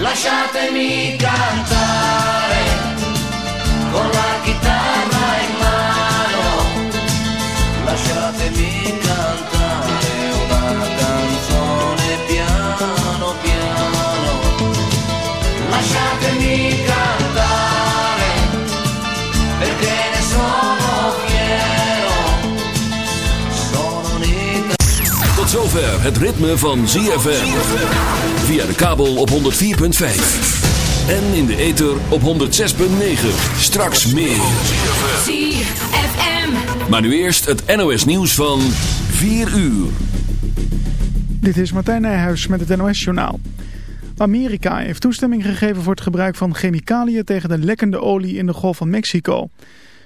lasciatemi cantare con la chitarra in mano, lasciatemi cantare una canzone piano piano, lasciatemi cantare Tot zover het ritme van ZFM. Via de kabel op 104.5. En in de ether op 106.9. Straks meer. ZFM. Maar nu eerst het NOS nieuws van 4 uur. Dit is Martijn Nijhuis met het NOS journaal. Amerika heeft toestemming gegeven voor het gebruik van chemicaliën tegen de lekkende olie in de Golf van Mexico.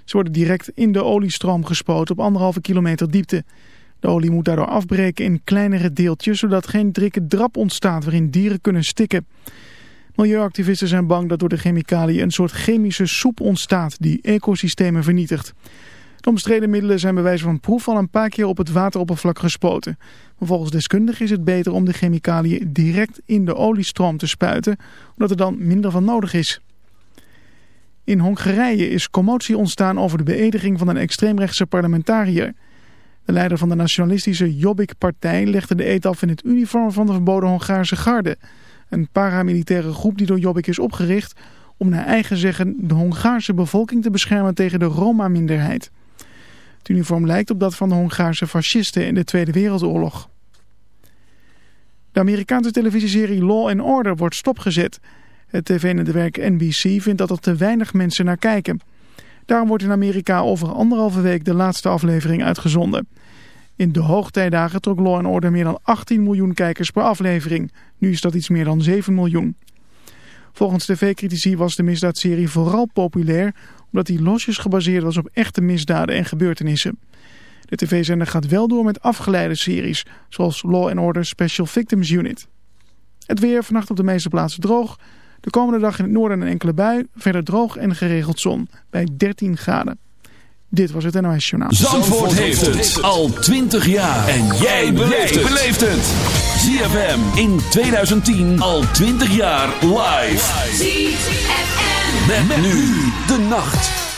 Ze worden direct in de oliestroom gespoten op anderhalve kilometer diepte. De olie moet daardoor afbreken in kleinere deeltjes, zodat geen drikke drap ontstaat waarin dieren kunnen stikken. Milieuactivisten zijn bang dat door de chemicaliën een soort chemische soep ontstaat die ecosystemen vernietigt. De omstreden middelen zijn bij wijze van proef al een paar keer op het wateroppervlak gespoten. Maar volgens deskundigen is het beter om de chemicaliën direct in de oliestroom te spuiten, omdat er dan minder van nodig is. In Hongarije is commotie ontstaan over de beëdiging van een extreemrechtse parlementariër. De leider van de nationalistische Jobbik-partij legde de eet af in het uniform van de verboden Hongaarse garde. Een paramilitaire groep die door Jobbik is opgericht om naar eigen zeggen de Hongaarse bevolking te beschermen tegen de Roma-minderheid. Het uniform lijkt op dat van de Hongaarse fascisten in de Tweede Wereldoorlog. De Amerikaanse televisieserie Law and Order wordt stopgezet. Het tv-netwerk NBC vindt dat er te weinig mensen naar kijken. Daarom wordt in Amerika over anderhalve week de laatste aflevering uitgezonden. In de hoogtijdagen trok Law Order meer dan 18 miljoen kijkers per aflevering. Nu is dat iets meer dan 7 miljoen. Volgens tv-critici was de misdaadserie vooral populair... omdat die losjes gebaseerd was op echte misdaden en gebeurtenissen. De tv-zender gaat wel door met afgeleide series... zoals Law Order Special Victims Unit. Het weer vannacht op de meeste plaatsen droog... De komende dag in het noorden een enkele bui. Verder droog en geregeld zon. Bij 13 graden. Dit was het NOS Journaal. Zandvoort, heeft het al 20 jaar. En jij beleeft het. ZFM in 2010 al 20 jaar live. ZFM. Met, nu de nacht.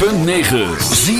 106.9 ZFN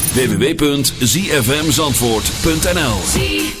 www.zfmzandvoort.nl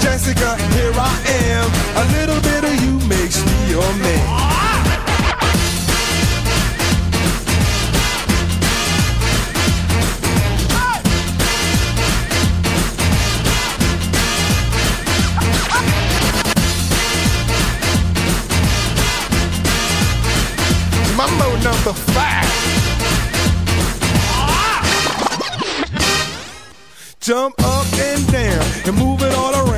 Jessica, here I am. A little bit of you makes me your man. Mambo number five. Jump up and down and move it all around.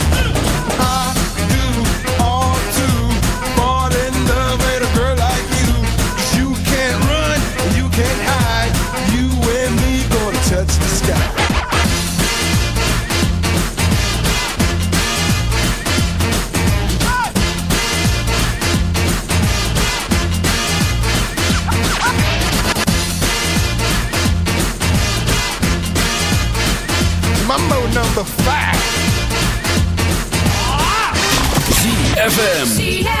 Number five. ZFM. ZFM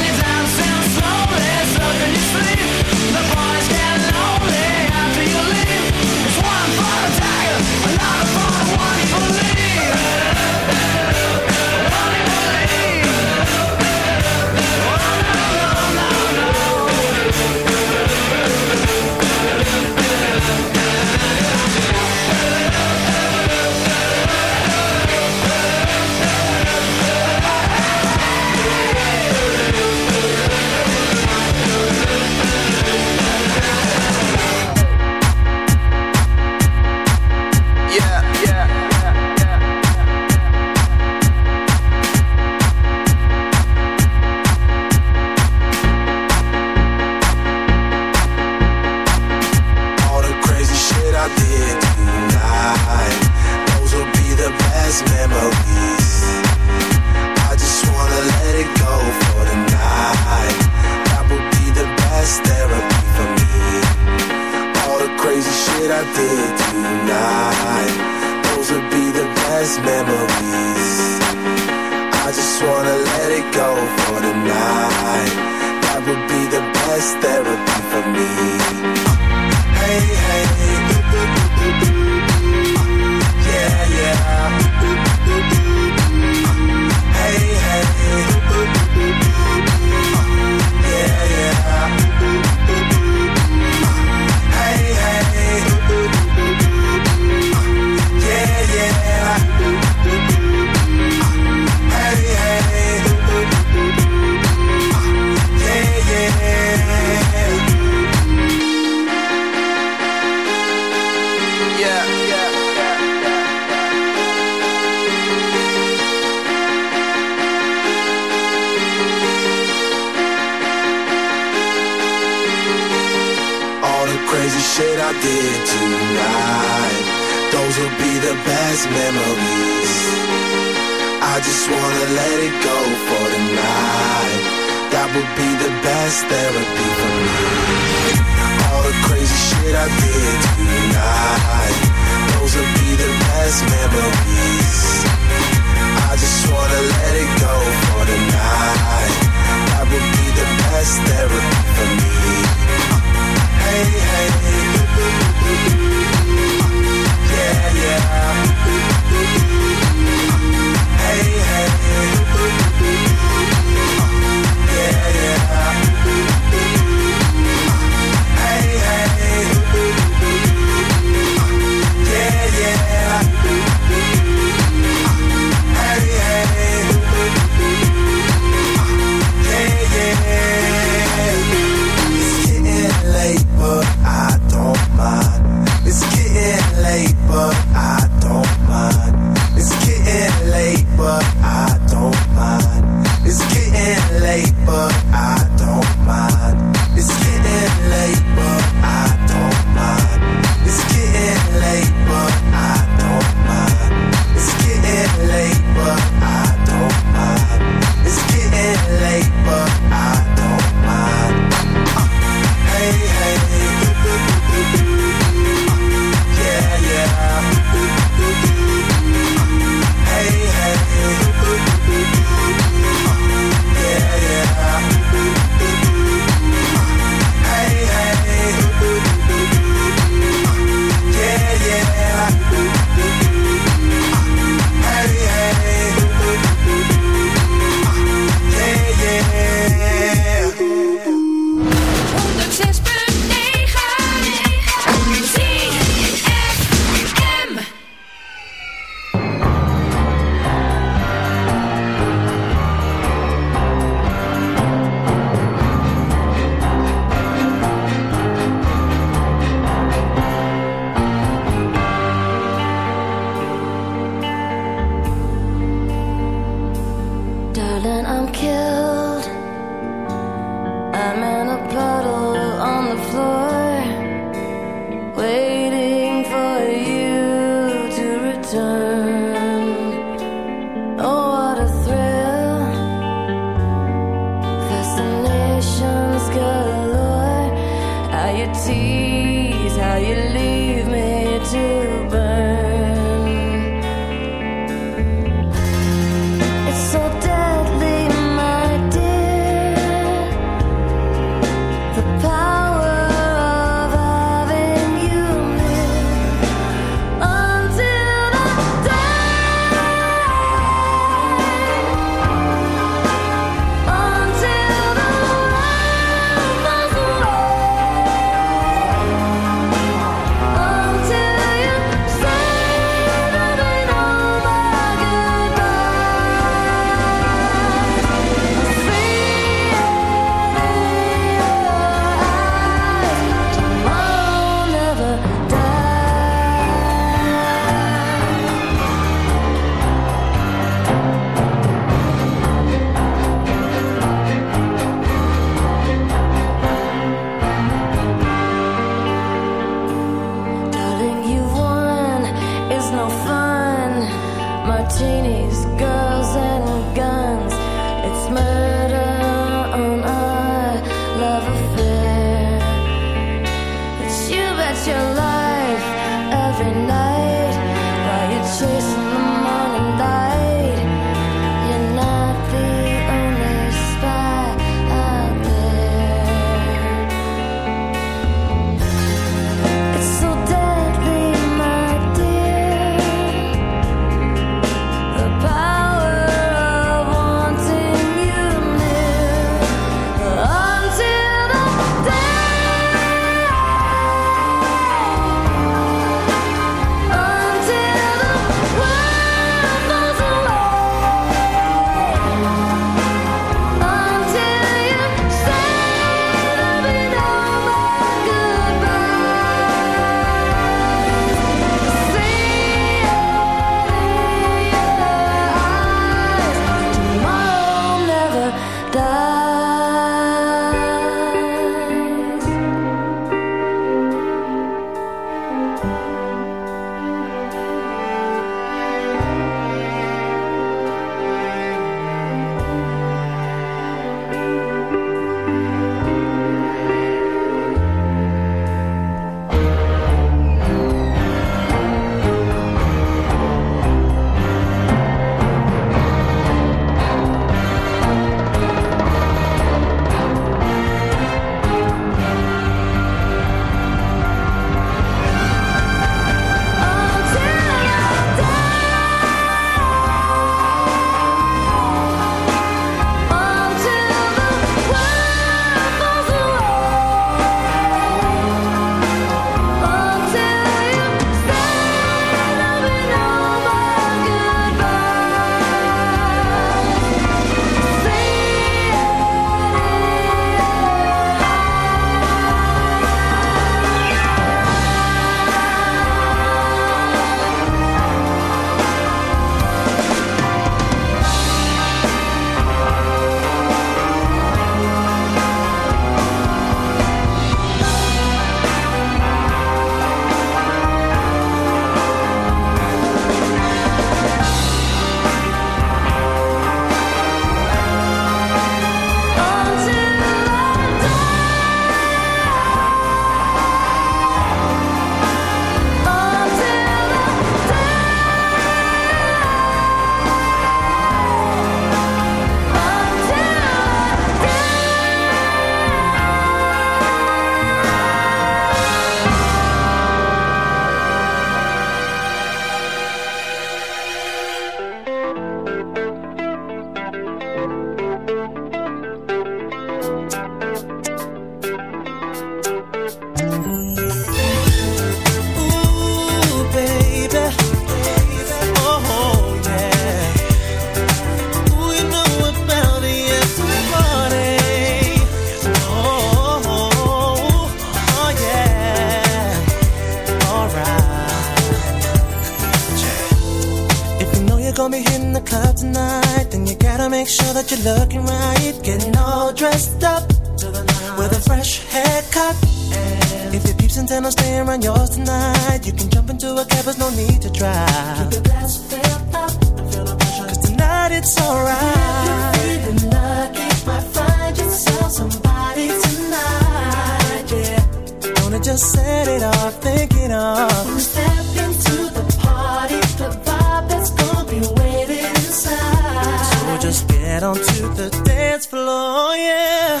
just get onto the dance floor, yeah.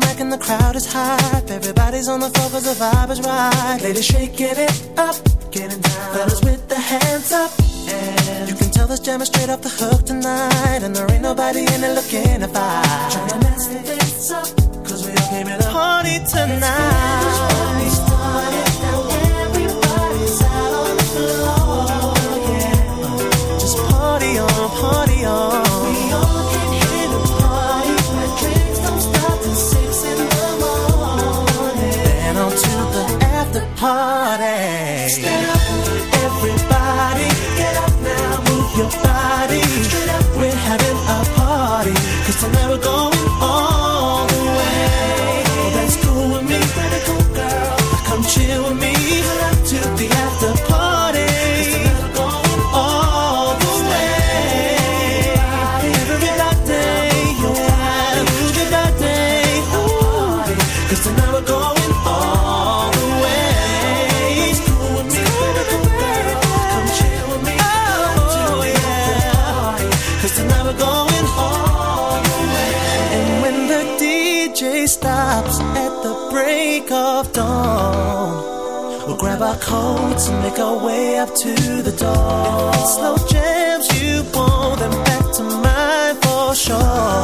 the mic and the crowd is hype. Everybody's on the floor cause the vibe is right. Ladies shaking it up, getting down. Fellas with the hands up. And you can tell this jam is straight off the hook tonight. And there ain't nobody in it looking to fight. Trying to mess things up, cause we all came here to party tonight. Party, party, everybody's out on the floor, yeah. Just party on, party on. party. Stand up, everybody, get up now, move your body. Straight up, we're having a party, cause I'll never go. Our coats and make our way up to the door. Slow jams you want, then back to mine for sure.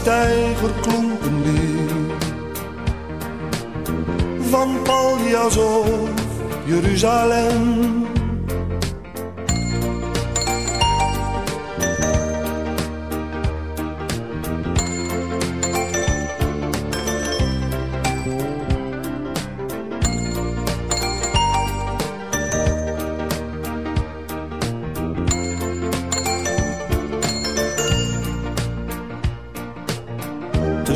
Steiger klonk lied. Van Paljas of Jeruzalem.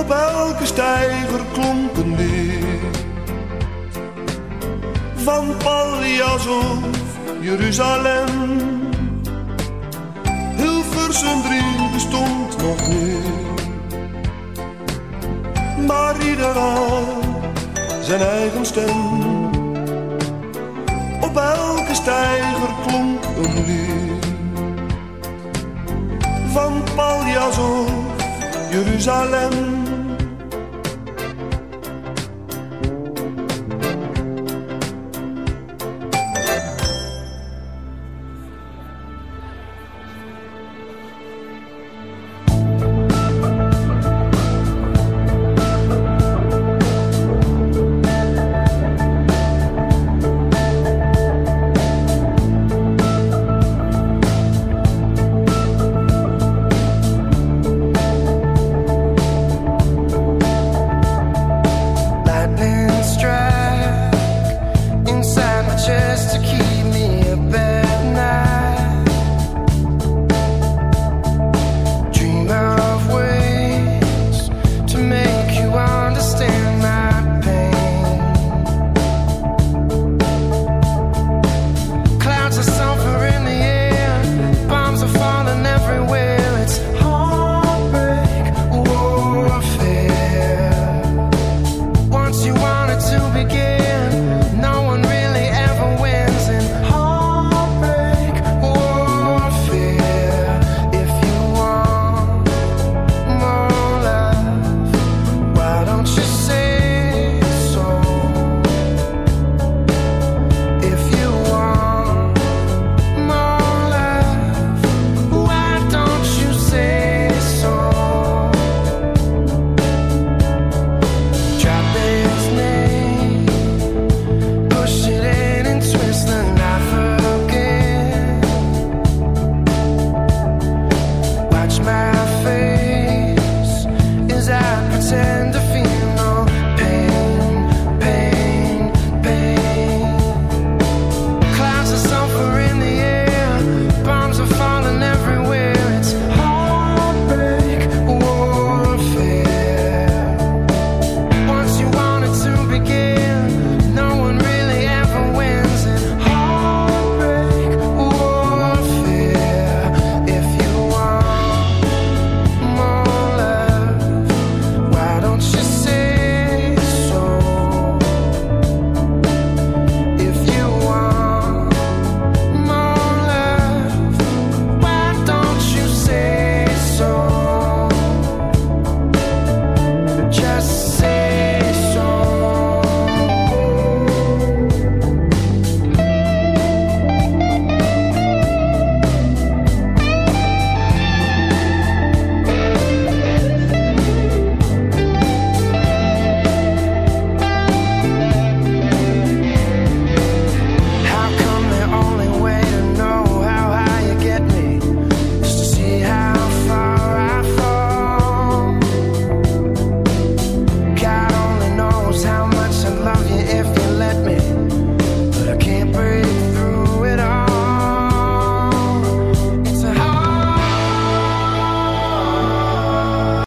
Op elke steiger klonk een lied. Van Paljas of Jeruzalem. Hilversum 3 bestond nog niet. Maar ieder had zijn eigen stem. Op elke steiger klonk een lied van Paljas of Jeruzalem.